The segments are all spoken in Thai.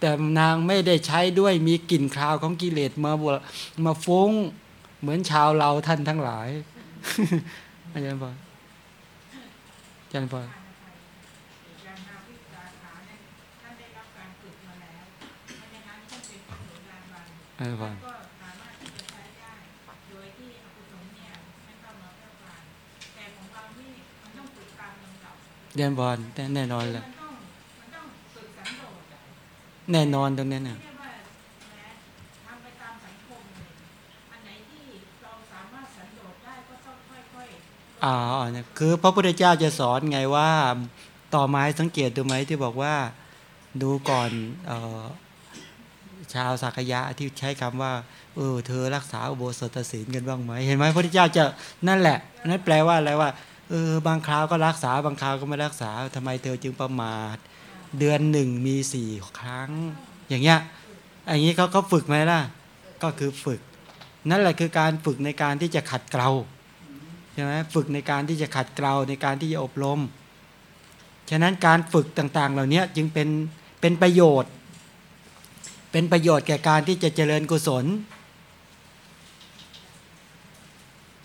แต่นางไม่ได้ใช้ด้วยมีกลิ่นคราวของกิเลสมาบมาฟุ้ง เหมือนชาวเราท่านทั้งหลายอาจารย์บอกอาจารย์บอกอาจารย์บอกเรียนบอลแน่นอนเลย แน่นอนตรงนี้น่ะอ่าเนี่ยคือพระพุทธเจ้าจะสอนไงว่า ต่อไม้สังเกตดูไหมที่บอกว่าดูก่อนออชาวสักยะที่ใช้คำว่า เออ เธอรักษาอุโบสถศีลกันบ้างไหมเห็นไหมพระพุทธเจ้าจะนั่นแหละ นั่นแปลว่าอะไรว่าเออบางคราวก็รักษาบางคราวก็ไม่รักษาทำไมเธอจึงประมาท เดือนหนึ่งมีสี่ครั้ง อย่างเงี้ยอย่างนี้เขาเขาฝึกไหมล่ะ ก็คือฝึก นั่นแหละคือการฝึกในการที่จะขัดเกลาใช่ไหมฝึกในการที่จะขัดเกลาในการที่จะอบรม ฉะนั้นการฝึกต่างๆ เหล่านี้จึงเป็นเป็นประโยชน์ เป็นประโยชน์แก่การที่จะเจริญกุศล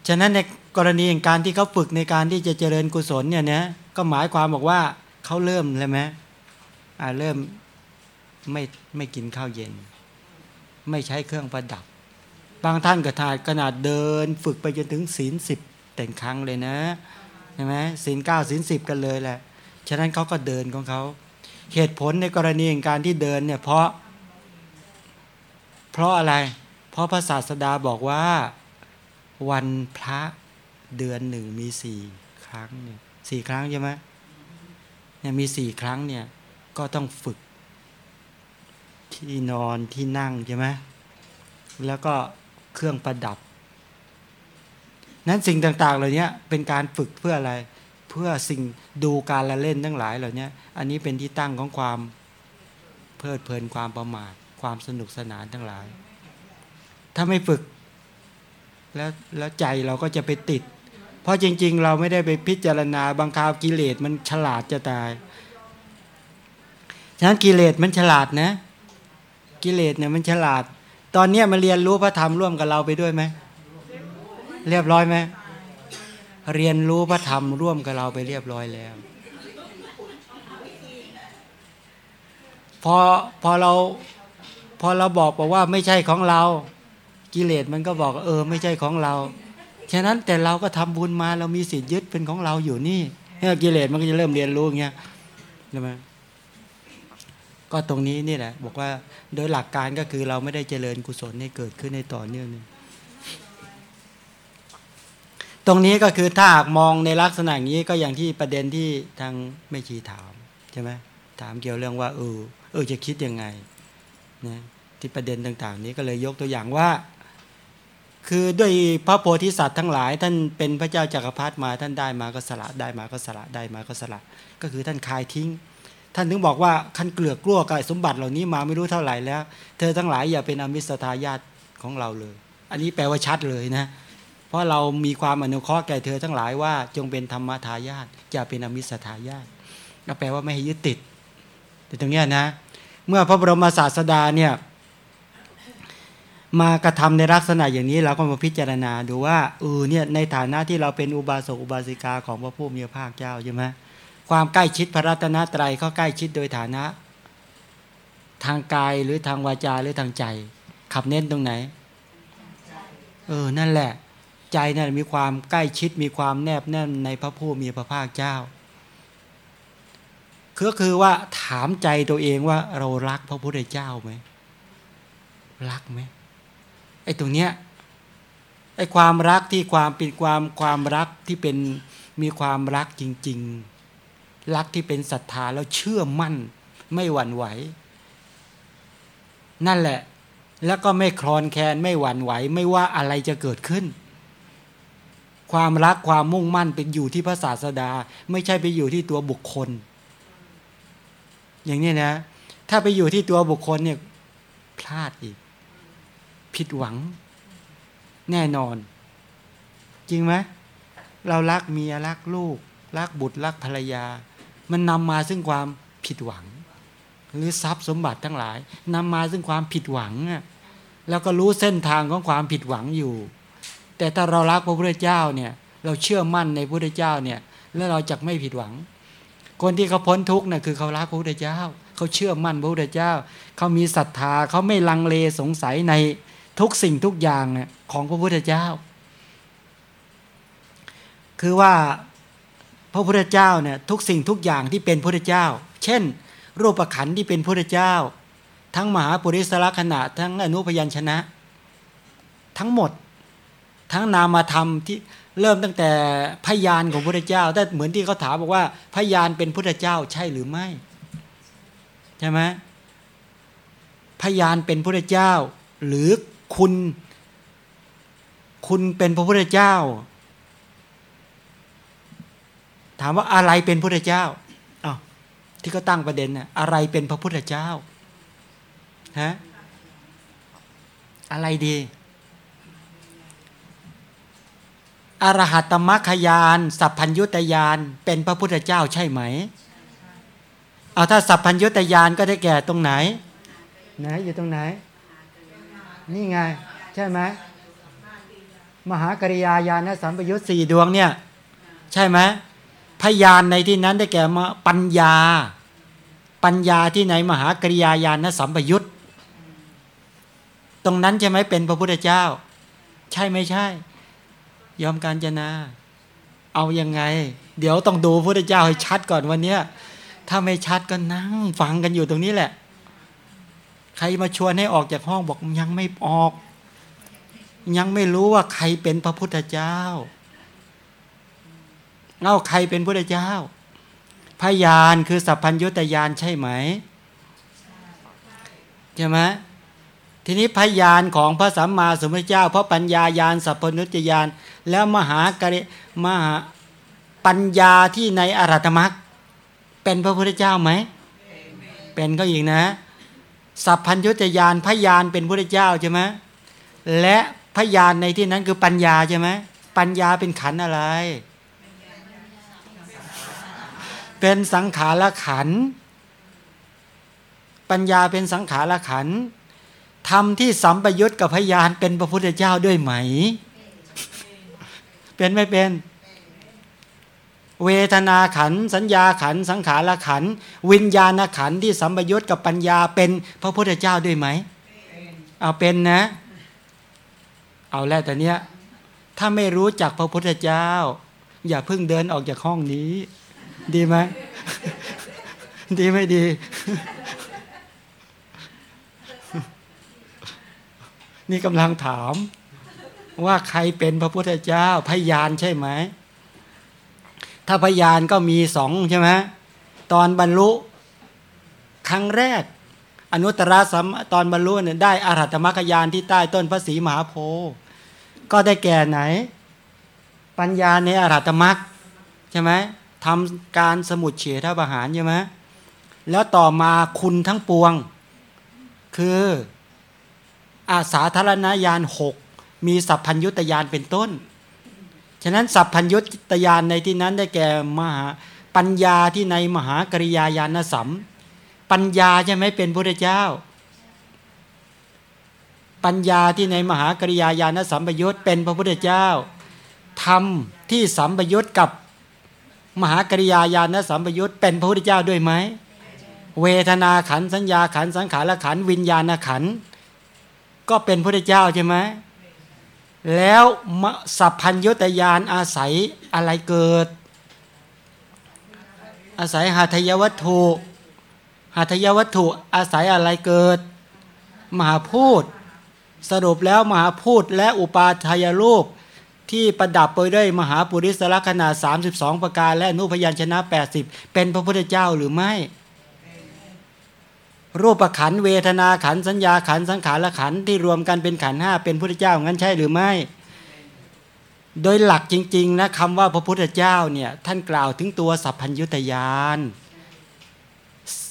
ฉะนั้นในกรณีอย่างการที่เขาฝึกในการที่จะเจริญกุศลเนี่ยนะก็หมายความบอกว่าเขาเริ่มเลยไหม เริ่มไม่ไม่กินข้าวเย็น ไม่ใช้เครื่องประดับ บางท่านก็ทายขนาดเดิน ฝึกไปจนถึงศีลสิบแต่งครั้งเลยนะใช่ไหมศีลเก้าศีลสิบกันเลยแหละ ฉะนั้นเขาก็เดินของเขาเหตุผลในกรณีการที่เดินเนี่ยเพราะ เพราะอะไร เพราะพระศาสดาบอกว่าวันพระเดือนหนึ่งมีสี่ครั้งเนี่ยสี่ครั้งใช่ไหมเนี่ยมีสี่ครั้งเนี่ย ก็ต้องฝึก ที่นอนที่นั่งใช่ไหมแล้วก็เครื่องประดับ นั้นสิ่งต่างๆ เหล่านี้เป็นการฝึกเพื่ออะไร เพื่อสิ่งดูการละเล่นทั้งหลายเหล่านี้อันนี้เป็นที่ตั้งของความเพลิดเพลินความประมาท ความสนุกสนานทั้งหลาย ถ้าไม่ฝึก แล้วแล้วใจเราก็จะไปติด เพราะจริง ๆ เราไม่ได้ไปพิจารณาบางคราวกิเลสมันฉลาดจะตาย ฉะนั้นกิเลสมันฉลาดนะ กิเลสเนี่ยมันฉลาด ตอนนี้มาเรียนรู้พระธรรมร่วมกับเราไปด้วยไหมเรียบร้อยไหมเรียนรู้พระธรรมร่วมกับเราไปเรียบร้อยแล้ว พอพอเราพอเราบอกบอกว่าไม่ใช่ของเรา กิเลสมันก็บอกเออ ไม่ใช่ของเรา ฉะนั้นแต่เราก็ทำบุญมาเรามีสิทธิ์ยึดเป็นของเราอยู่นี่กิเลสมันก็จะเริ่มเรียนรู้อย่างเงี้ยใช่ไหม ก็ตรงนี้นี่แหละ บอกว่าโดยหลักการก็คือเราไม่ได้เจริญกุศลให้เกิดขึ้นในต่อเนื่องนึงตรงนี้ก็คือถ้าหากมองในลักษณะนี้ก็อย่างที่ประเด็นที่ทางไม่ชีถามใช่ไหมถามเกี่ยวเรื่องว่าเออเออจะคิดยังไงนะที่ประเด็นต่างๆ นี้ก็เลยยกตัวอย่างว่า คือด้วยพระโพธิสัตว์ทั้งหลาย ท่านเป็นพระเจ้าจากักรพรรดิมาท่านได้มาก็สละได้มาก็สละได้มาก็สละ ก็คือท่านคายทิ้ง ท่านถึงบอกว่าท่านเกลือกกลัวกายสมบัติเหล่านี้มาไม่รู้เท่าไหร่แล้ว เธอทั้งหลายอย่าเป็นอมิสทายาตของเราเลย อันนี้แปลว่าชัดเลยนะ เพราะเรามีความอนุเคราะห์แก่เธอทั้งหลายว่าจงเป็นธรรมทายาทอย่าเป็นอมิสทายาทก็แปลว่าไม่ให้ยึดติด แต่ตรงนี้นะ เมื่อพระบรมศาสดาเนี่ยมากระทำในลักษณะอย่างนี้เราก็มาพิจารณาดูว่าเออเนี่ยในฐานะที่เราเป็นอุบาสกอุบาสิกาของพระผู้มีพระภาคเจ้าใช่ไหม ความใกล้ชิดพระรัตนตรัยเขาใกล้ชิดโดยฐานะ ทางกายหรือทางวาจาหรือทางใจ ขับเน้นตรงไหน เออ นั่นแหละ ใจนั่นมีความใกล้ชิดมีความแนบแน่นในพระผู้มีพระภาคเจ้าก็คือว่าถามใจตัวเองว่าเรารักพระพุทธเจ้าไหมรักไหมไอ้ตรงเนี้ยไอ้ความรักที่ความเป็นความความรักที่เป็นมีความรักจริง ๆ รักที่เป็นศรัทธาแล้วเชื่อมั่น ไม่หวั่นไหว นั่นแหละ แล้วก็ไม่คลอนแคลนไม่หวั่นไหว ไม่ว่าอะไรจะเกิดขึ้น ความรักความมุ่งมั่นเป็นอยู่ที่พระศาสดา ไม่ใช่ไปอยู่ที่ตัวบุคคล อย่างนี้นะ ถ้าไปอยู่ที่ตัวบุคคลเนี่ยพลาดอีก ผิดหวัง แน่นอน จริงไหมเรารักเมียรักลูก รักบุตรรักภรรยา มันนำมาซึ่งความผิดหวัง หรือทรัพย์สมบัติทั้งหลายนำมาซึ่งความผิดหวังแล้วก็รู้เส้นทางของความผิดหวังอยู่ แต่ถ้าเรารักพระพุทธเจ้าเนี่ย เราเชื่อมั่นในพระพุทธเจ้าเนี่ย แล้วเราจะไม่ผิดหวัง คนที่เขาพ้นทุกข์น่ะคือเขารักพระพุทธเจ้า เขาเชื่อมั่นพระพุทธเจ้า เขามีศรัทธาเขาไม่ลังเลสงสัยในทุกสิ่งทุกอย่างเนี่ยของพระพุทธเจ้า คือว่า พระพุทธเจ้าเนี่ยทุกสิ่งทุกอย่างที่เป็นพระพุทธเจ้า เช่น รูปขันธ์ที่เป็นพระพุทธเจ้า ทั้งมหาปุริสละขณะ ทั้งอนุพยัญชนะ ทั้งหมด ทั้งนามธรรมที่เริ่มตั้งแต่พยานของพระพุทธเจ้าแต่เหมือนที่เขาถามบอกว่าพยานเป็นพุทธเจ้าใช่หรือไม่ใช่ไหมพยานเป็นพุทธเจ้า หรือคุณ คุณเป็นพระพุทธเจ้าามว่าอะไรเป็นพุทธเจ้าอ้าวที่เขาตั้งประเด็นน่ะอะไรเป็นพระพุทธเจ้าฮะอะไรดีอรหัตมรรคยาน สัพพัญยุตยาน เป็นพระพุทธเจ้าใช่ไหม เอาถ้าสัพพัญยุตยานก็ได้แก่ตรงไหน ไหนอยู่ตรงไหน นี่ไง ใช่ไหมมหากริยาญาณสัมปยุตสี่ดวงเนี่ย ใช่ไหม พยานในที่นั้นได้แก่มาปัญญา ปัญญาที่ไหนมหากริยาญาณสัมปยุตตรงนั้นใช่ไหมเป็นพระพุทธเจ้า ใช่ไม่ใช่ ยอมการจนา เอายังไง เดี๋ยวต้องดูพระพุทธเจ้าให้ชัดก่อนวันเนี้ยถ้าไม่ชัดก็นั่งฟังกันอยู่ตรงนี้แหละ ใครมาชวนให้ออกจากห้องบอกยังไม่ออก ยังไม่รู้ว่าใครเป็นพระพุทธเจ้า เล่าใครเป็นพระเจ้า พยานคือสัพพัญญุตยานใช่ไหมใช่ไหมทีนี้พยานของพระสัมมาสัมพุทธเจ้า เพราะปัญญายานสัพพนุตยานแล้วมหากริมหาปัญญาที่ในอรัตมักเป็นพระพุทธเจ้าไหมเป็นก็อีกนะ สัพพัญญุตยานพยานเป็นพระเจ้าใช่ไหมและพยานในที่นั้นคือปัญญาใช่ไหมปัญญาเป็นขันอะไร เป็นสังขารขัน ปัญญาเป็นสังขารขันทำที่สัมปยุตกับพยานเป็นพระพุทธเจ้าด้วยไหม เป็นไม่เป็น เวทนาขัน สัญญาขัน สังขารขัน วิญญาณขันที่สัมปยุตกับปัญญาเป็นพระพุทธเจ้าด้วยไหม เอาเป็นนะ เอาแล้วแต่เนี้ยถ้าไม่รู้จักพระพุทธเจ้า อย่าเพิ่งเดินออกจากห้องนี้ ดีไหมดีไม่ดี นี่กำลังถาม ว่าใครเป็นพระพุทธเจ้า พยานใช่ไหม ถ้าพยานก็มีสองใช่ไหมตอนบรรลุครั้งแรก อนุตตรสัมตอนบรรลุเนี่ยได้อารัตมรรคยานที่ใต้ต้นพระศรีมหาโพธิ์ก็ได้แก่ไหน ปัญญาในอารัตมรรคใช่ไหม ทำการสมุดเฉทประหารใช่ไหมแล้วต่อมาคุณทั้งปวง คืออาสาธารณญาณหกมีสัพพัญยุตยานเป็นต้น ฉะนั้นสัพพัญยุตยานในที่นั้นได้แก่มหาปัญญาที่ในมหากริยาญาณสัม ปัญญาใช่ไหมเป็นพระเจ้า ปัญญาที่ในมหากริยาญาณสัมปยุตเป็นพระพุทธเจ้าทำที่สัมปยุตกับ มหากริยาญาณสัมปยุตเป็นพระพุทธเจ้าด้วยไหมเวทนาขันสัญญาขันสังขารขันวิญญาณขันก็เป็นพระพุทธเจ้าใช่ไหมแล้วสัพพัญญตยานอาศัยอะไรเกิด อาศัยหาทยวัตถุหาทยวัตถุอาศัยอะไรเกิด มหาพูด สรุปแล้วมหาพูดและอุปาทายรูป ที่ประดับไปด้วยมหาปุริสละขนาด32 ประการ และนุพยัญชนะ 80 เป็นพระพุทธเจ้าหรือไม่ รูปขันเวทนาขันสัญญาขันสังขารขันที่รวมกันเป็นขันห้าเป็นพุทธเจ้างั้นใช่หรือไม่ โดยหลักจริงๆนะคำว่าพระพุทธเจ้าเนี่ยท่านกล่าวถึงตัวสัพพัญญุตยาน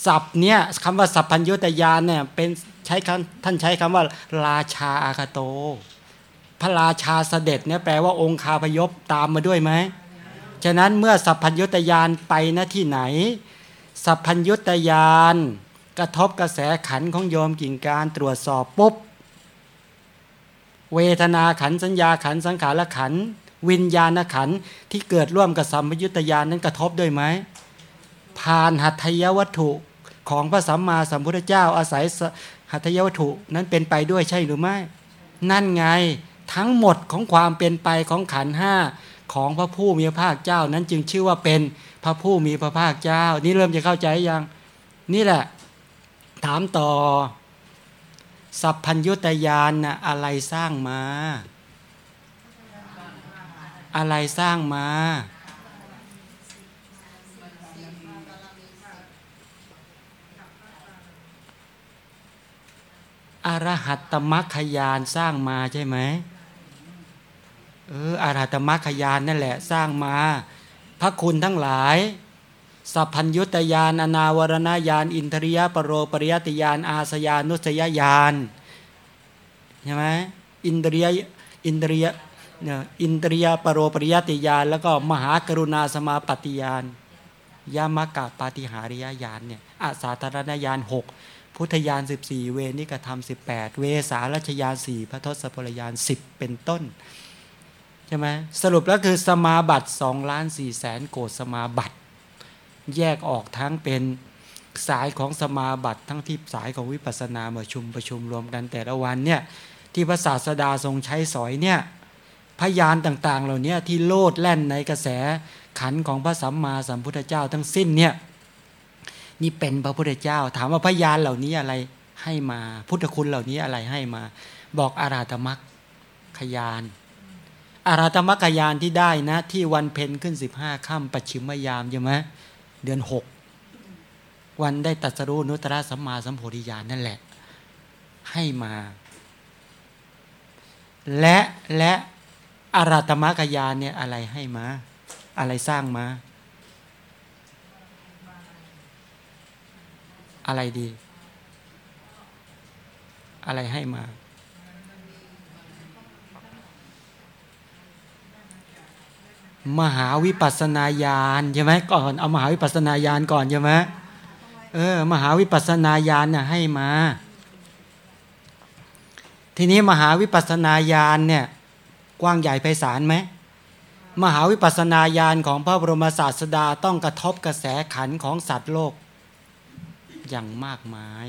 สัพเนี่ยคำว่าสัพพัญญุตยานเนี่ยเป็นใช้คำท่านใช้คำว่าราชาอาคาโต พระราชาเสด็จเนี่ยแปลว่าองค์คาพยพตามมาด้วยไหมฉะนั้นเมื่อสัพพัญญุตยานไปณที่ไหน สัพพัญญุตยานกระทบกระแสขันของโยมกิ่งการตรวจสอบปุ๊บ เวทนาขันสัญญาขันสังขารขัน วิญญาณขันที่เกิดร่วมกับสัมปยุตยานนั้นกระทบด้วยไหมผ่านหัตถยวัตถุของพระสัมมาสัมพุทธเจ้าอาศัยหัตถยวัตถุนั้นเป็นไปด้วยใช่หรือไม่ นั่นไง ทั้งหมดของความเป็นไปของขันห้าของพระผู้มีพระภาคเจ้านั้นจึงชื่อว่าเป็นพระผู้มีพระภาคเจ้า นี่เริ่มจะเข้าใจยัง นี่แหละ ถามต่อ สัพพัญยุตยานนะอะไรสร้างมา อะไรสร้างมา อรหัตตมัคคยานสร้างมาใช่ไหม เอออรหัตมัคยานนั่นแหละสร้างมา พระคุณทั้งหลาย สัพพัญยุตยานอนาวรณญาณอินทริยปรโรปริยติยานอาสยานุสยญาณใช่ไหมอินทริยอินทริยเนี่ยอินทริยปรโรปริยติยานแล้วก็มหากรุณาสมาปฏิยานยามากะปาฏิหาริยญาณเนี่ยอาสาธารณญาณหกพุทธญาณ14 เวนิกธรรม18 เวสารัชญาณ4พระทศพลญาณ10 เป็นต้น ใช่ไหมสรุปแล้วคือสมาบัติ2ล้าน4แสนโกดสมาบัติ แยกออกทั้งเป็นสายของสมาบัติทั้งที่สายของวิปัสสนามาชุมประชุมรวมกันแต่ละวันเนี่ยที่พระศาสดาทรงใช้สอยเนี่ยพยานต่างๆ เหล่านี้ที่โลดแล่นในกระแสขันของพระสัมมาสัมพุทธเจ้าทั้งสิ้นเนี่ยนี่เป็นพระพุทธเจ้า ถามว่าพยานเหล่านี้อะไรให้มา พุทธคุณเหล่านี้อะไรให้มา บอกอาราธมักขยาน อาราธมกยานที่ได้นะ ที่วันเพ็ญขึ้น15ค่ำปัจฉิมยามใช่ไหมเดือนหกวันได้ตัสรู้นุตตรสัมมาสัมโพธิญาณนั่นแหละ ให้มา และและอาราธมกยานเนี่ยอะไรให้มา อะไรสร้างมา อะไรดี อะไรให้มา มหาวิปัสนาญาณใช่ไหมก่อนเอามหาวิปัสนาญาณก่อนใช่ไหมเออมหาวิปัสนาญาณน่ะให้มา ทีนี้มหาวิปัสนาญาณเนี่ยกว้างใหญ่ไพศาลไหมมหาวิปัสสนาญาณของพระบรมศาสดาต้องกระทบกระแสขันของสัตว์โลก อย่างมากมาย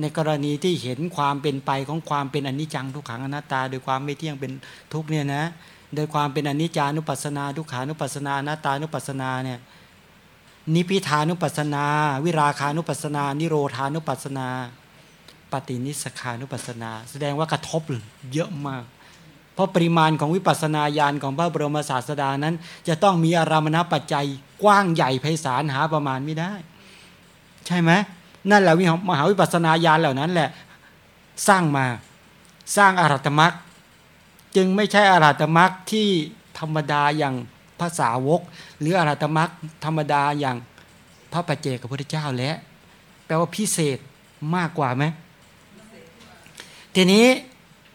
ในกรณีที่เห็นความเป็นไปของความเป็นอนิจจังทุกขังอนัตตา โดยความไม่เที่ยงเป็นทุกเนี่ยนะ โดยความเป็นอนิจจานุปัสสนาทุกขานุปัสสนานัตตานุปัสสนาเนี่ยนิพิทานุปัสสนา วิราคานุปัสสนา นิโรธานุปัสสนา ปฏินิสขานุปัสสนา แสดงว่ากระทบเยอะมาก เพราะปริมาณของวิปัสสนาญาณของพระบรมศาสดานั้น จะต้องมีอารามณปัจจัยกว้างใหญ่ไพศาลหาประมาณไม่ได้ ใช่ไหมนั่นแหละวิมหาวิปัสสนาญาณเหล่านั้นแหละ สร้างมาสร้างอารัตมรรค จึงไม่ใช่อารัตมรรคที่ธรรมดาอย่างภาษาวก หรืออารัตมรรคธรรมดาอย่างพระปัจเจกพระพุทธเจ้าแล้วแปลว่าพิเศษมากกว่าไหมทีนี้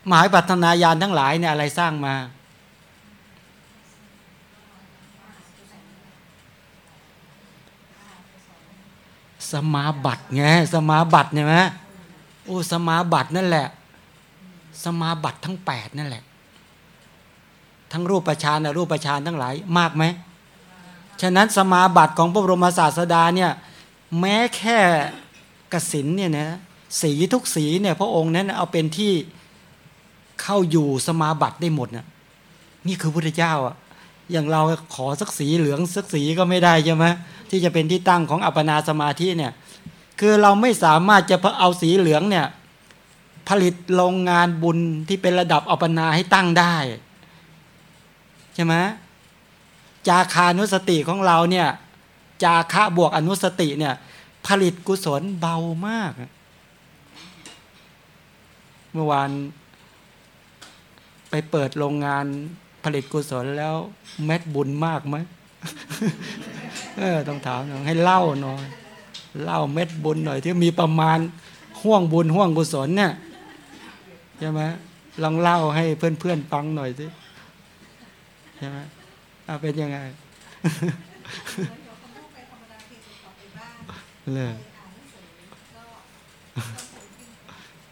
หมาวิปัสสนาญาณทั้งหลายเนี่ยอะไรสร้างมา สมาบัติไงสมาบัติเนี่ยไหมโอ้สมาบัตินั่นแหละ สมาบัติทั้งแปดนั่นแหละ ทั้งรูปประชานนะรูปประชานทั้งหลายมากไหมฉะนั้นสมาบัติของพระบรมศาสดาเนี่ยแม้แค่กสินเนี่ยนะสีทุกสีเนี่ยพระองค์นั้นเอาเป็นที่เข้าอยู่สมาบัติได้หมดนะนี่คือพระเจ้าอะอย่างเราขอสักสีเหลืองสักสีก็ไม่ได้ใช่ไหมที่จะเป็นที่ตั้งของอัปปนาสมาธิเนี่ยคือเราไม่สามารถจะเอาสีเหลืองเนี่ยผลิตโรงงานบุญที่เป็นระดับอัปปนาให้ตั้งได้ ใช่ไหมจาคานุสติของเราเนี่ย จาคะบวกอนุสติเนี่ย ผลิตกุศลเบามาก เมื่อวานไปเปิดโรงงานผลิตกุศลแล้วเม็ดบุญมากไหมเออต้องถามหน่อยให้เล่าหน่อยเล่าเม็ดบุญหน่อย ที่มีประมาณห่วงบุญห่วงกุศลเนี่ยใช่ไหมลองเล่าให้เพื่อนๆฟังหน่อยสิ ใช่ไหมเอาเป็นยังไงเลย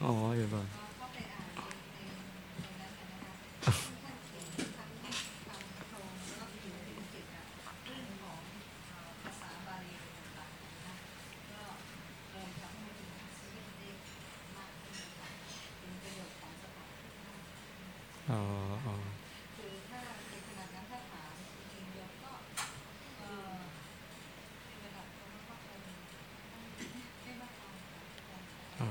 อ๋ออยู่บ่อ๋ออ๋ออ๋อ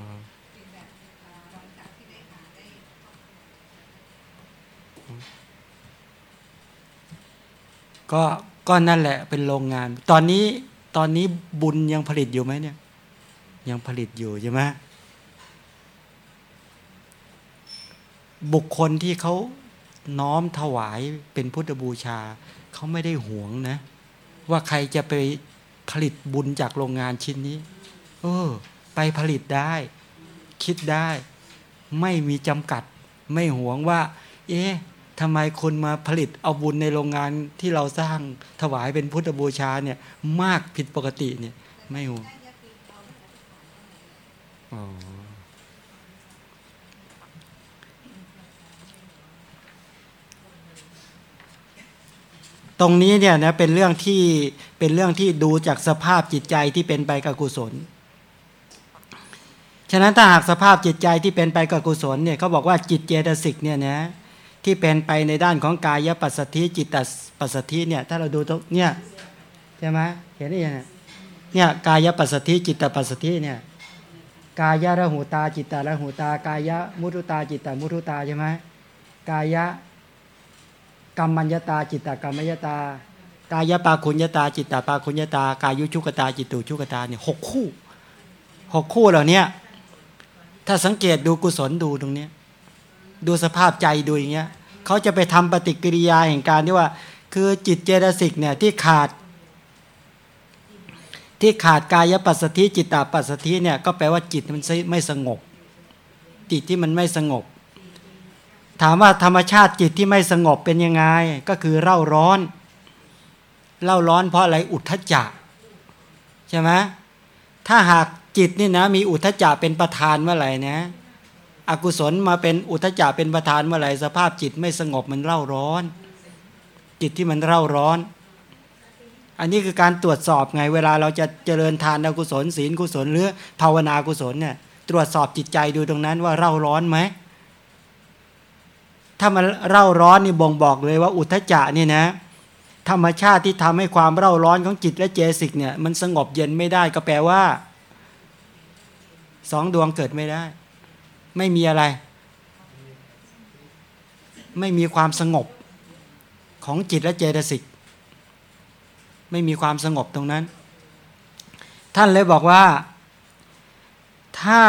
ก็ก็นั่นแหละเป็นโรงงาน ตอนนี้ตอนนี้บุญยังผลิตอยู่ไหมเนี่ย ยังผลิตอยู่ใช่ไหมบุคคลที่เขาน้อมถวายเป็นพุทธบูชา เขาไม่ได้หวงนะ ว่าใครจะไปผลิตบุญจากโรงงานชิ้นนี้เออไปผลิตได้ คิดได้ ไม่มีจำกัด ไม่หวงว่า เอ๊ะ ทำไมคนมาผลิตเอาบุญในโรงงานที่เราสร้างถวายเป็นพุทธบูชาเนี่ย มากผิดปกติเนี่ย ไม่หวงอ๋อตรงนี้เนี่ยนะเป็นเรื่องที่เป็นเรื่องที่ดูจากสภาพจิตใจที่เป็นไปกับกุศล ฉะนั้นถ้าหากสภาพจิตใจที่เป็นไปกับกุศลเนี่ยเขาบอกว่าจิตเจตสิกเนี่ยนะ ที่เป็นไปในด้านของกายปัสสธิจิตตปัสสธิเนี่ยถ้าเราดูตรงเนี่ยใช่ไหมเห็นได้ยังเนี่ยกายปัสสธิจิตตปัสสธิเนี่ยกายะระหูตาจิตตระหูตากายะมุทุตาจิตตมุทุตาใช่ไหมกายะกรรมัญญตาจิตตกรรมัญญตากายปาคุญญตาจิตตปาคุญญตากายุชุกตาจิตตุชุกตาเนี่ยหกคู่หกคู่เหล่านี้ถ้าสังเกตดูกุศลดูตรงนี้ ดูสภาพใจดูอย่างเงี้ยเขาจะไปทำปฏิกิริยาแห่งการที่ว่า คือจิตเจตสิกเนี่ยที่ขาด ที่ขาดกายปัสสธิจิตตปัสสธิเนี่ยก็แปลว่าจิตมันไม่สงบ จิตที่มันไม่สงบ ถามว่าธรรมชาติจิตที่ไม่สงบเป็นยังไง ก็คือเร่าร้อนเล่าร้อนเพราะอะไรอุทธจักใช่ไหมถ้าหากจิตนี่นะมีอุทธจักเป็นประธานเมื่อไหร่นะ อกุศลมาเป็นอุทจักเป็นประธานเมื่อไหร่สภาพจิตไม่สงบมันเล่าร้อน จิตที่มันเล่าร้อน อันนี้คือการตรวจสอบไงเวลาเราจะเจริญทานอกุศลศีลกุศลหรือภาวนากุศลเนี่ยตรวจสอบจิตใจดูตรงนั้นว่าเร่าร้อนไหมถ้ามันเร่าร้อนนี่บ่งบอกเลยว่าอุทธจักนี่นะ ธรรมชาติที่ทำให้ความเร่าร้อนของจิตและเจสิกเนี่ยมันสงบเย็นไม่ได้ก็แปลว่าสองดวงเกิดไม่ได้ ไม่มีอะไร ไม่มีความสงบของจิตและเจตสิก ไม่มีความสงบตรงนั้น ท่านเลยบอกว่า ถ้า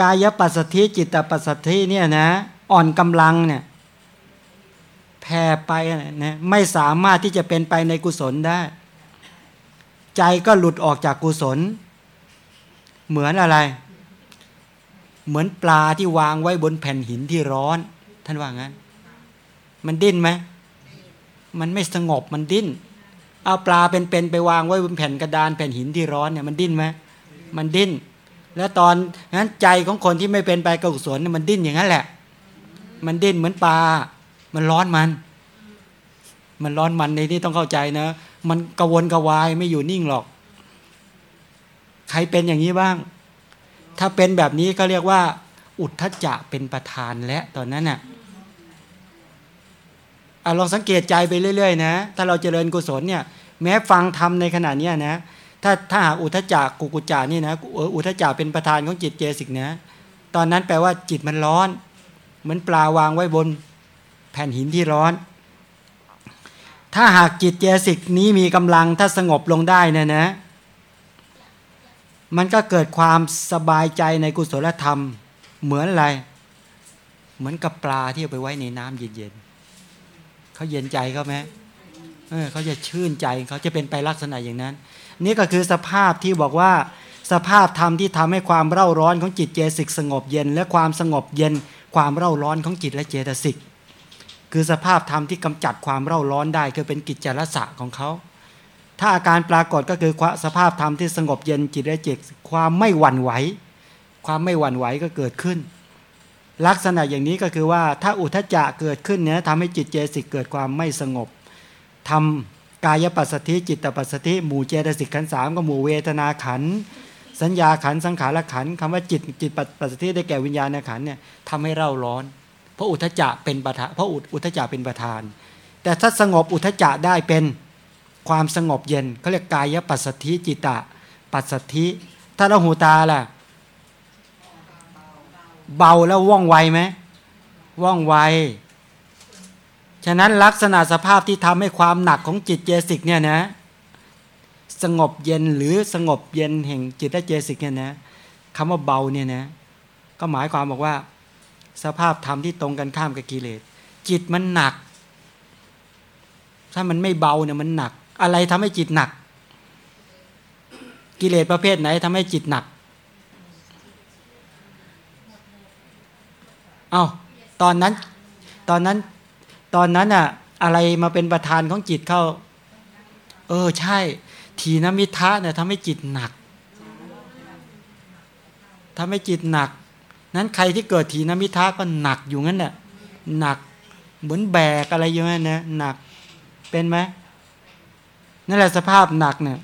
กายปัสสธิจิตปัสสธิเนี่ยนะอ่อนกำลังเนี่ยแผ่ไปนะไม่สามารถที่จะเป็นไปในกุศลได้ ใจก็หลุดออกจากกุศล เหมือนอะไร เหมือนปลาที่วางไว้บนแผ่นหินที่ร้อน ท่านว่างั้น มันดิ้นไหมมันไม่สงบมันดิ้น เอาปลาเป็นๆไปวางไว้บนแผ่นกระดานแผ่นหินที่ร้อนเนี่ยมันดิ้นไหมมันดิ้น แล้วตอนนั้นใจของคนที่ไม่เป็นไปกุศลมันดิ้นอย่างนั้นแหละ มันดิ้นเหมือนปลา มันร้อนมัน มันร้อนมันในนี้ต้องเข้าใจนะ มันกระวนกระวายไม่อยู่นิ่งหรอก ใครเป็นอย่างนี้บ้าง ถ้าเป็นแบบนี้ก็เรียกว่า อุทธจะเป็นประธานและตอนนั้นน่ะอลองสังเกตใจไปเรื่อยๆนะ ถ้าเราเจริญกุศลเนี่ยแม้ฟังธรรมในขณะนี้นะ ถ้าถ้าหากอุทธจักกุกุจานี่นะอุทธจักเป็นประธานของจิตเจสิกนะ ตอนนั้นแปลว่าจิตมันร้อน เหมือนปลาวางไว้บนแผ่นหินที่ร้อน ถ้าหากจิตเจสิกนี้มีกำลังถ้าสงบลงได้นะนะ มันก็เกิดความสบายใจในกุศลธรรม เหมือนอะไร เหมือนกับปลาที่เอาไปไว้ในน้ำเย็นๆเขาเย็นใจเขาไหมเออเขาจะชื่นใจเขาจะเป็นไปลักษณะอย่างนั้น นี่ก็คือสภาพที่บอกว่า สภาพธรรมที่ทำให้ความเร่าร้อนของจิตเจสิกสงบเย็น และความสงบเย็น ความเร่าร้อนของจิตและเจตสิกคือสภาพธรรมที่กำจัดความเร่าร้อนได้คือเป็นกิจจรสะของเขา ถ้าอาการปรากฏก็คือสภาพธรรมที่สงบเย็นจิตและจิตความไม่หวั่นไหว ความไม่หวั่นไหวก็เกิดขึ้น ลักษณะอย่างนี้ก็คือว่าถ้าอุทจจะเกิดขึ้นเนี่ยทำให้จิตเจสิกเกิดความไม่สงบทำกายปัสสติจิตตปัสสติหมู่เจตสิกขันสามก็หมู่เวทนาขัน สัญญาขันสังขารขันคำว่าจิตจิตปัสสติได้แก่วิญญาณขันเนี่ยทำให้เราร้อน เพราะอุทจจะเป็นประธานเพราะอุทจจะเป็นประธาน แต่ถ้าสงบอุทจจะได้เป็น ความสงบเย็นเขาเรียกกายปัสสติจิตตปัสสติถ้าเราหูตาล่ะ เบาแล้วว่องไวไหมว่องไวฉะนั้นลักษณะสภาพที่ทำให้ความหนักของจิตเจสิกเนี่ยนะ สงบเย็นหรือสงบเย็นแห่งจิตเจสิกเนี่ยนะคำว่าเบาเนี่ยนะ ก็หมายความบอกว่า สภาพธรรมที่ตรงกันข้ามกับกิเลสจิตมันหนัก ถ้ามันไม่เบาเนี่ยมันหนัก อะไรทำให้จิตหนัก กิเลสประเภทไหนทำให้จิตหนัก เอาตอนนั้นตอนนั้นตอนนั้นอะอะไรมาเป็นประธานของจิตเข้า เออใช่ ทีนมิทะเนี่ยทำให้จิตหนักทำให้จิตหนัก นั้นใครที่เกิดทีนมิทะก็หนักอยู่งั้นแหละหนักเหมือนแบกอะไรอย่างนั้นนะหนักเป็นไหม นั่นแหละสภาพหนักเนี่ย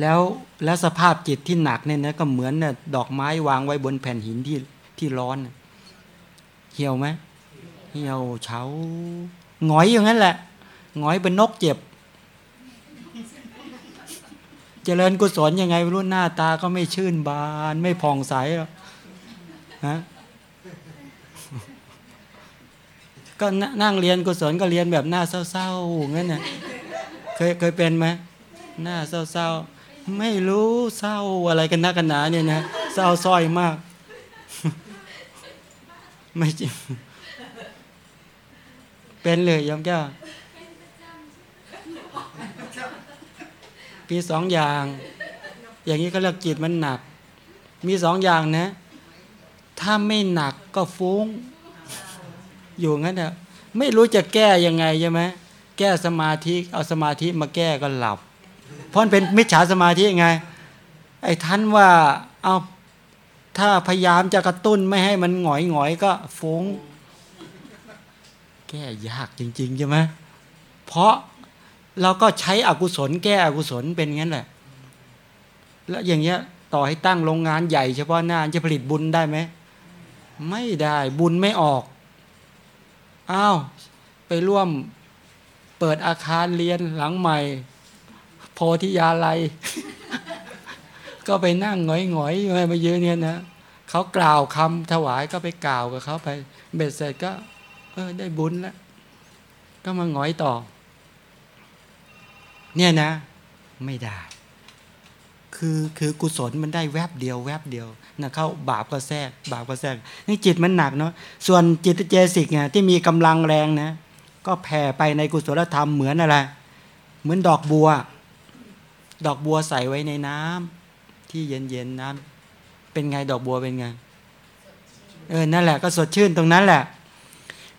แล้วแล้วสภาพจิตที่หนักเนี่ยนะก็เหมือนเนี่ยดอกไม้วางไว้บนแผ่นหินที่ที่ร้อนเหี่ยวไหมเหี่ยวเฉาหงอยอย่างนั้นแหละหงอยเป็นนกเจ็บ เจริญกุศลยังไงรู้หน้าตาก็ไม่ชื่นบาน ไม่ผ่องใสหรอกฮะ ก็นั่งเรียนกุศลก็เรียนแบบหน้าเศร้าๆงั้นน่ะเคยเคยเป็นไหมหน้าเศร้าๆไม่รู้เศร้าอะไรกันนักกันหนาเนี่ยนะเศร้าซ้อยมาก ไม่จริงเป็นเลยยอมแก้วมีสองอย่าง อย่างนี้ก็เรียกจิตมันหนัก มีสองอย่างนะ ถ้าไม่หนักก็ฟุ้ง อยู่งั้นเนี่ยไม่รู้จะแก้ยังไงใช่ไหมแก้สมาธิเอาสมาธิมาแก้ก็หลับ เพราะเป็นมิจฉาสมาธิไง ไอ้ท่านว่าเอาถ้าพยายามจะกระตุ้นไม่ให้มันหงอยหงอยก็ฟงแก้ยากจริงๆใช่ไหมเพราะเราก็ใช้อกุศล แก้อกุศลเป็นงั้นแหละ แล้วอย่างเงี้ยต่อให้ตั้งโรงงานใหญ่เฉพาะหน้าจะผลิตบุญได้ไหม ไม่ได้บุญไม่ออก อ้าว ไปร่วมเปิดอาคารเรียนหลังใหม่ โพธิยาลัย ก็ไปนั่งหงอยหงอยอยู่มายืนเนี่ยนะเขากล่าวคำถวายก็ไปกล่าวกับเขาไป เบ็ดเสร็จก็ เออ ได้บุญแล้ว ก็มาหงอยต่อ เนี่ยนะ ไม่ได้ คือคือกุศลมันได้แวบเดียว แวบเดียวนะเข้าบาปก็แทรกบาปก็แทรกนี่จิตมันหนักเนาะส่วนจิตเจสิกเนี่ยที่มีกำลังแรงนะก็แผ่ไปในกุศลธรรมเหมือนอะไร เหมือนดอกบัว ดอกบัวใส่ไว้ในน้ำที่เย็นๆน้ำเป็นไงดอกบัวเป็นไงเออนั่นแหละก็สดชื่นตรงนั้นแหละ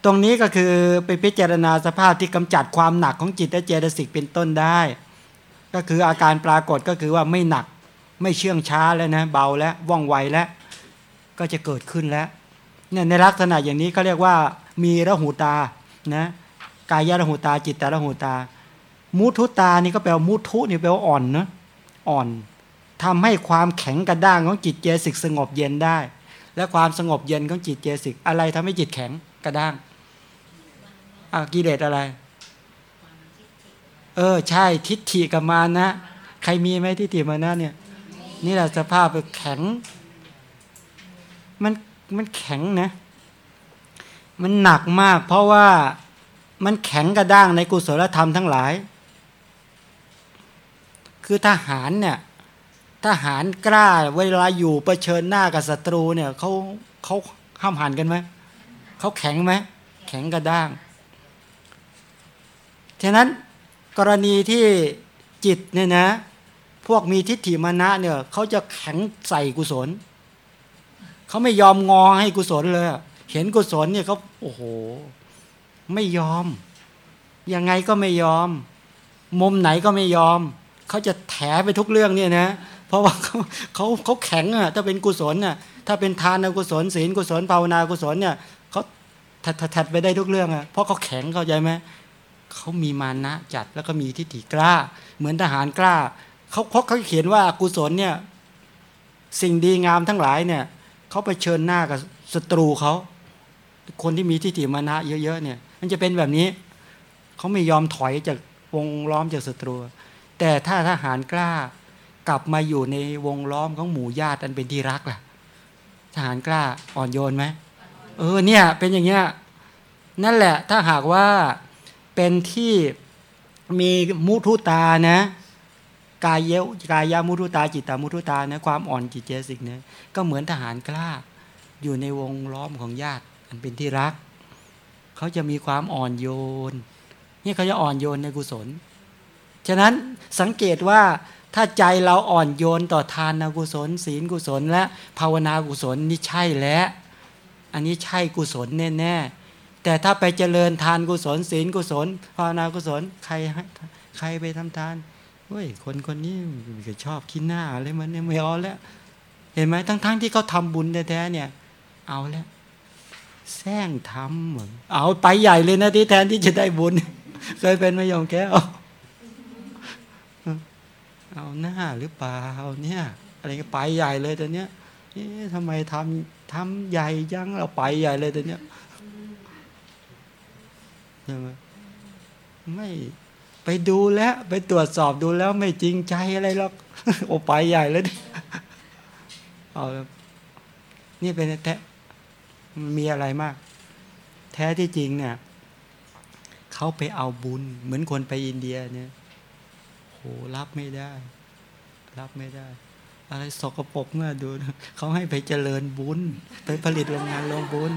ตรงนี้ก็คือไปพิจารณาสภาพที่กำจัดความหนักของจิตและเจตสิกเป็นต้นได้ ก็คืออาการปรากฏก็คือว่าไม่หนัก ไม่เชื่องช้าแล้วนะเบาแล้วว่องไวแล้วก็จะเกิดขึ้นแล้วเนี่ยในลักษณะอย่างนี้เขาเรียกว่ามีระหูตานะกายระหูตาจิตตระหูตา มุทุตานี่ก็แปลว่ามุทุนี่แปลว่าอ่อนนะอ่อนทำให้ความแข็งกระด้างของจิตเจสิกสงบเย็นได้ และความสงบเย็นของจิตเจสิกอะไรทำให้จิตแข็งกระด้างอากิเลสอะไร เออใช่ทิฏฐิกับมานะ ใครมีไหมทิฏฐิมานะเนี่ย นี่แหละสภาพแข็ง มันมันแข็งนะ มันหนักมาก เพราะว่ามันแข็งกระด้างในกุศลธรรมทั้งหลาย คือทหารเนี่ยทหารกล้าเวลาอยู่เผชิญหน้ากับศัตรูเนี่ยเขาเขาห้ามหันกันไหมเขาแข็งไหมแข็งกระด้าง ฉะนั้นกรณีที่จิตเนี่ยนะ พวกมีทิฏฐิมานะเนี่ยเขาจะแข็งใส่กุศลเขาไม่ยอมงอให้กุศลเลย เห็นกุศลเนี่ยเขาโอ้โห ไม่ยอม ยังไงก็ไม่ยอม มุมไหนก็ไม่ยอม เขาจะแถไปทุกเรื่องเนี่ยนะ เพราะว่าเขาเขาเขาแข็งอะถ้าเป็นกุศลน่ะถ้าเป็นทานกุศลศีลกุศลภาวนากุศลเนี่ยเขาถัดไปได้ทุกเรื่องอะเพราะเขาแข็งเข้าใจไหมเขามีมานะจัดแล้วก็มีทิฏฐิกล้า เหมือนทหารกล้า เขาเขาเขาเขียนว่ากุศลเนี่ย สิ่งดีงามทั้งหลายเนี่ยเขาไปเชิญหน้ากับศัตรูเขาคนที่มีทิฏฐิมานะเยอะๆเนี่ย มันจะเป็นแบบนี้เขาไม่ยอมถอยจากวงล้อมจากศัตรู แต่ถ้าทหารกล้ากลับมาอยู่ในวงล้อมของหมู่ญาติอันเป็นที่รักล่ะ ทหารกล้าอ่อนโยนไหมเออเนี่ย เป็นอย่างเงี้ยนั่นแหละถ้าหากว่าเป็นที่มีมุทุตานะ กายเยวกายามุทุตาจิตตามุทุตานะความอ่อนจิตเจสิกเนี่ยก็เหมือนทหารกล้า อยู่ในวงล้อมของญาติอันเป็นที่รัก เขาจะมีความอ่อนโยนนี่เขาจะอ่อนโยนในกุศล ฉะนั้นสังเกตว่าถ้าใจเราอ่อนโยนต่อทานกุศล ศีลกุศล และภาวนากุศลนี่ใช่แล้ว อันนี้ใช่กุศลแน่ๆแต่ถ้าไปเจริญทานกุศล ศีลกุศล ภาวนากุศลใครให้ใครไปทำทาน เฮ้ยคนคนนี้ชอบคิดหน้าอะไรมันเนี่ยไม่เอาแล้วเห็นไหมทั้งๆทที่เขาทาบุญแท้ๆเนี่ย เอาแล้วแซงทำเหมือนเอาไปใหญ่เลยนะที่แทนที่จะได้บุญเคยเป็นไม่ยอมแก้วเอาหน้าหรือเปล่าเนี่ย อะไรก็ไปใหญ่เลยแต่เนี้ยเอ๊ะทำไมทำทำใหญ่จังเราไปใหญ่เลยแต่เนี้ยใช่ไหมไม่ ไปดูแล้วไปตรวจสอบดูแล้วไม่จริงใจอะไรหรอกโอไปใหญ่เลยเอานี่เป็นแท้มีอะไรมาก แท้ที่จริงเนี่ยเขาไปเอาบุญ เหมือนคนไปอินเดียเนี่ยโหรับไม่ได้ รับไม่ได้ อะไรสกปรกเมื่อดูเขาให้ไปเจริญบุญ ไปผลิตโรงงานโรงบุญ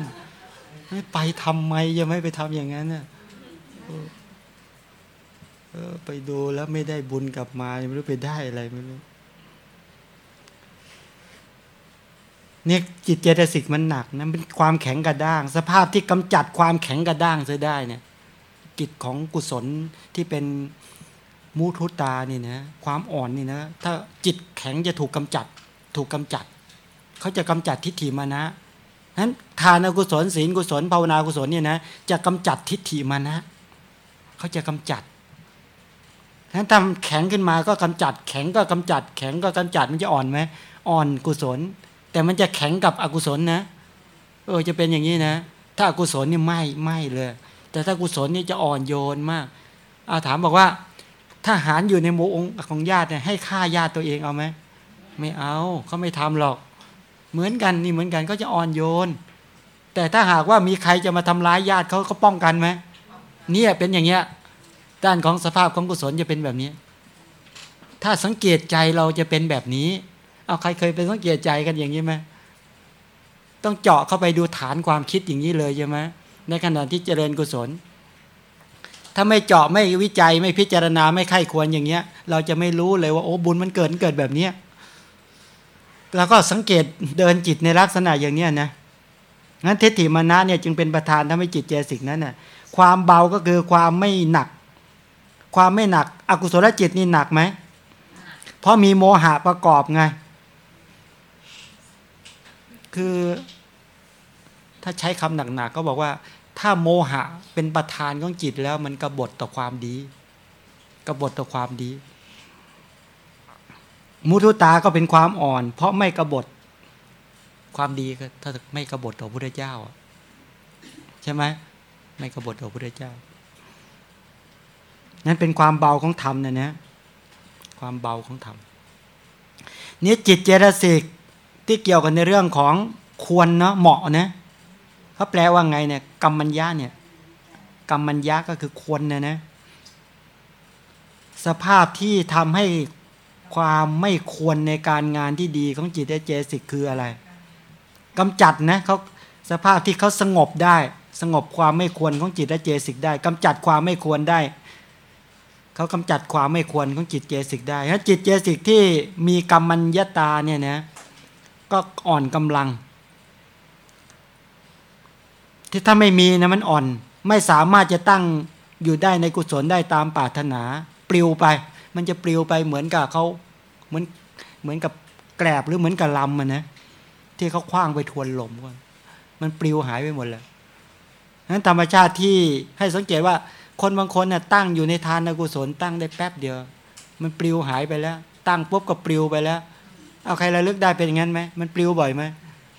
ไม่ไปทำไมยังไม่ไปทำอย่างนั้นเนี่ย ออไปดูแล้วไม่ได้บุญกลับมาไม่รู้ไปได้อะไรไม่รู้เนี่ยจิตเจตสิกมันหนักนะเป็นความแข็งกระด้าง สภาพที่กำจัดความแข็งกระด้างเสียได้เนี่ย กิจของกุศลที่เป็นมุทุตานี่นะความอ่อนนี่นะถ้าจิตแข็งจะถูกกำจัด ถูกกำจัด เขาจะกำจัดทิฏฐิมานะนั้นทานกุศลศีลกุศลภาวนากุศลเนี่ยนะจะกำจัดทิฏฐิมานะเขาจะกำจัด นั้นทำแข็งขึ้นมาก็กำจัด แข็งก็กำจัด แข็งก็กำจัดมันจะอ่อนไหมอ่อนกุศล แต่มันจะแข็งกับอกุศลนะเออจะเป็นอย่างนี้นะ ถ้าอากุศลนี่ไม่ไม่เลย แต่ถ้ากุศลนี่จะอ่อนโยนมากอาถามบอกว่าถ้าหารอยู่ในหมู่องค์ของญาติเนี่ยให้ฆ่าญาติตัวเองเอาไหมไม่เอาเขาไม่ทำหรอก เหมือนกันนี่เหมือนกันก็จะอ่อนโยน แต่ถ้าหากว่ามีใครจะมาทำร้ายญาติเขาเขาป้องกันไหมเนี่ยเป็นอย่างเงี้ย ด้านของสภาพของกุศลจะเป็นแบบนี้ ถ้าสังเกตใจเราจะเป็นแบบนี้ เอาใครเคยเป็นสังเกตใจกันอย่างนี้ไหมต้องเจาะเข้าไปดูฐานความคิดอย่างนี้เลยใช่ไหมในขณะที่เจริญกุศล ถ้าไม่เจาะไม่วิจัยไม่พิจารณาไม่ไข้ควรอย่างเงี้ย เราจะไม่รู้เลยว่า โอ้บุญมันเกิดเกิดแบบเนี้ยแล้วก็สังเกตเดินจิตในลักษณะอย่างเนี้ยนะงั้นเทติมานะเนี่ยจึงเป็นประธานทำให้จิตเจสิกนั้นน่ะความเบาก็คือความไม่หนัก ความไม่หนัก อกุศลจิตนี่หนักไหม เพราะมีโมหะประกอบไง คือถ้าใช้คำหนักๆก็บอกว่า ถ้าโมหะเป็นประธานของจิตแล้วมันกบฏต่อความดี กบฏต่อความดี มุทุตาก็เป็นความอ่อน เพราะไม่กบฏความดีก็ถ้าไม่กบฏต่อพระเจ้า ใช่ไหมไม่กบฏต่อพระเจ้า นั้นเป็นความเบาของธรรมนะนะความเบาของธรรมนี่จิตเจตสิกที่เกี่ยวกันในเรื่องของควรเนาะเหมาะนะเขาแปลว่าไงเนี่ยกรรมัญญาเนี่ยกรรมัญญาก็คือคนนะนะสภาพที่ทำให้ความไม่ควรในการงานที่ดีของจิตเจสิกคืออะไรกำจัดนะเขาสภาพที่เขาสงบได้ สงบความไม่ควรของจิตและเจสิกได้กำจัดความไม่ควรได้ เขากำจัดความไม่ควรของจิตเจสิกได้ถ้าจิตเจสิกที่มีกรรมัญญาตาเนี่ยนะก็อ่อนกำลัง ที่ถ้าไม่มีนะมันอ่อน ไม่สามารถจะตั้งอยู่ได้ในกุศลได้ตามปรารถนา ปลิวไป มันจะปลิวไปเหมือนกับเขาเหมือนเหมือนกับแกลบหรือเหมือนกับลำมันนะที่เขาคว้างไปทวนลมก็มันปลิวหายไปหมดเลยนั้นธรรมชาติที่ให้สังเกตว่า คนบางคนน่ะตั้งอยู่ในทานกุศลตั้งได้แป๊บเดียว มันปลิวหายไปแล้ว ตั้งปุ๊บก็ปลิวไปแล้ว เอาใครระลึกได้เป็นอย่างนั้นไหมมันปลิวบ่อยไหม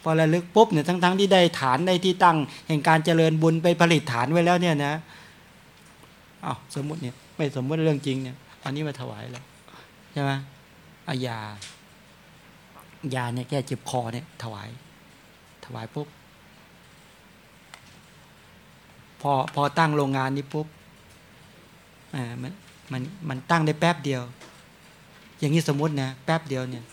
พอระลึกปุ๊บเนี่ยทั้งๆที่ได้ฐานได้ที่ตั้ง แห่งการเจริญบุญไปผลิตฐานไว้แล้วเนี่ยนะเอาสมมติเนี่ยไม่สมมติเรื่องจริงเนี่ยอันนี้มาถวายแล้วใช่ไหมอายายาเนี่ยแก้เจ็บคอเนี่ยถวาย ถวายปุ๊บพอพอตั้งโรงงานนี้ปุ๊บ มันมันมันตั้งได้แป๊บเดียว อย่างนี้สมมตินะแป๊บเดียวเนี่ย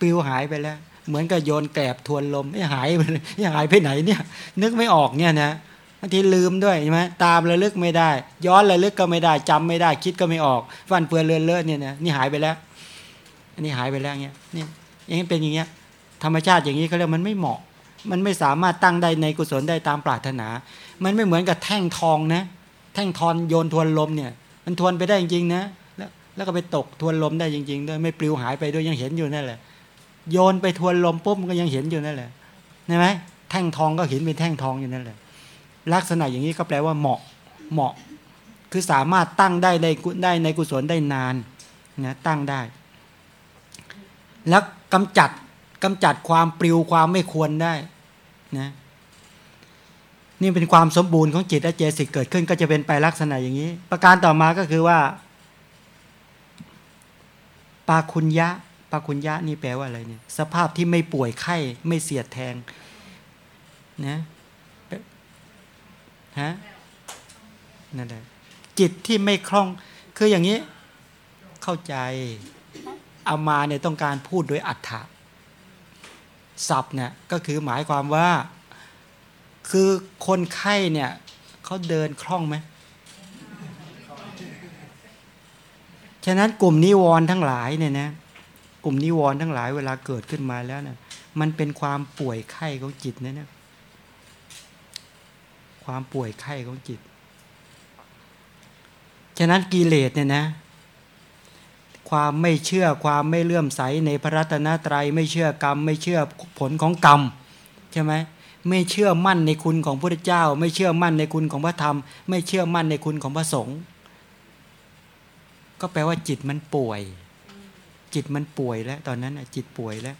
ปิวหายไปแล้ว เหมือนกับโยนแกลบทวนลมไม่หายไปเลยหายไปไหนเนี่ย นึกไม่ออกเนี่ยนะบางทีลืมด้วยใช่ไหมตามระลึกไม่ได้ ย้อนระลึกก็ไม่ได้จำไม่ได้ คิดก็ไม่ออกฟันเฟือนเลือนเลอะเนี่ยนะนี่หายไปแล้ว อันนี้หายไปแล้วเนี่ยนี่อย่างนี้เป็นอย่างเงี้ย ธรรมชาติอย่างนี้เขาเรียกมันไม่เหมาะ มันไม่สามารถตั้งได้ในกุศลได้ตามปรารถนา มันไม่เหมือนกับแท่งทองนะ แท่งทอนโยนทวนลมเนี่ย มันทวนไปได้จริงๆนะแล้วแล้วก็ไปตกทวนลมได้จริงๆด้วยไม่ปลิวหายไปด้วยยังเห็นอยู่นั่นแหละ โยนไปทวนลมปุ๊บมันก็ยังเห็นอยู่นั่นแหละใช่ไหมแท่งทองก็เห็นเป็นแท่งทองอยู่นั่นแหละ ลักษณะอย่างนี้ก็แปลว่าเหมาะเหมาะ คือสามารถตั้งได้ในได้ในกุศลได้นานนะตั้งได้ แล้วกำจัดกำจัดความปลิวความไม่ควรได้นะ นี่เป็นความสมบูรณ์ของจิตและเจสิกเกิดขึ้นก็จะเป็นไปลักษณะอย่างนี้ ประการต่อมาก็คือว่าปาคุญยะปาคุญยะนี่แปลว่าอะไรเนี่ย สภาพที่ไม่ป่วยไข้ไม่เสียดแทงนะฮะนั่นแหละจิตที่ไม่คล่อง คืออย่างนี้เข้าใจเอามาเนี่ยต้องการพูดโดยอัฏฐะศัพท์เนี่ยก็คือหมายความว่า คือคนไข้เนี่ยเขาเดินคล่องไหมฉะนั้นกลุ่มนิวรณ์ทั้งหลายเนี่ยนะกลุ่มนิวรณ์ทั้งหลายเวลาเกิดขึ้นมาแล้วเนี่ยมันเป็นความป่วยไข้ของจิตนะเนี่ยความป่วยไข้ของจิต ฉะนั้นกิเลสเนี่ยนะ ความไม่เชื่อความไม่เลื่อมใสในพระรัตนตรัยไม่เชื่อกรรม ไม่เชื่อผลของกรรม ใช่ไหม ไม่เชื่อมั่นในคุณของพระเจ้า ไม่เชื่อมั่นในคุณของพระธรรม ไม่เชื่อมั่นในคุณของพระสงฆ์ก็แปลว่าจิตมันป่วย จิตมันป่วยแล้ว ตอนนั้นจิตป่วยแล้ว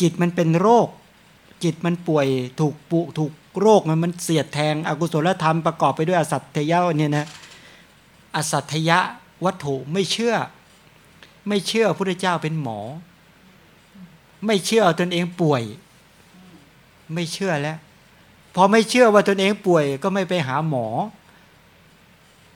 จิตมันเป็นโรค จิตมันป่วยถูกปุถูกโรคมันมันเสียดแทงอกุศลธรรมประกอบไปด้วยอสัตยะเนี่ยนะอสัตยะวัตถุไม่เชื่อ ไม่เชื่อพระเจ้าเป็นหมอ ไม่เชื่อตนเองป่วย ไม่เชื่อแล้ว พอไม่เชื่อว่าตนเองป่วยก็ไม่ไปหาหมอ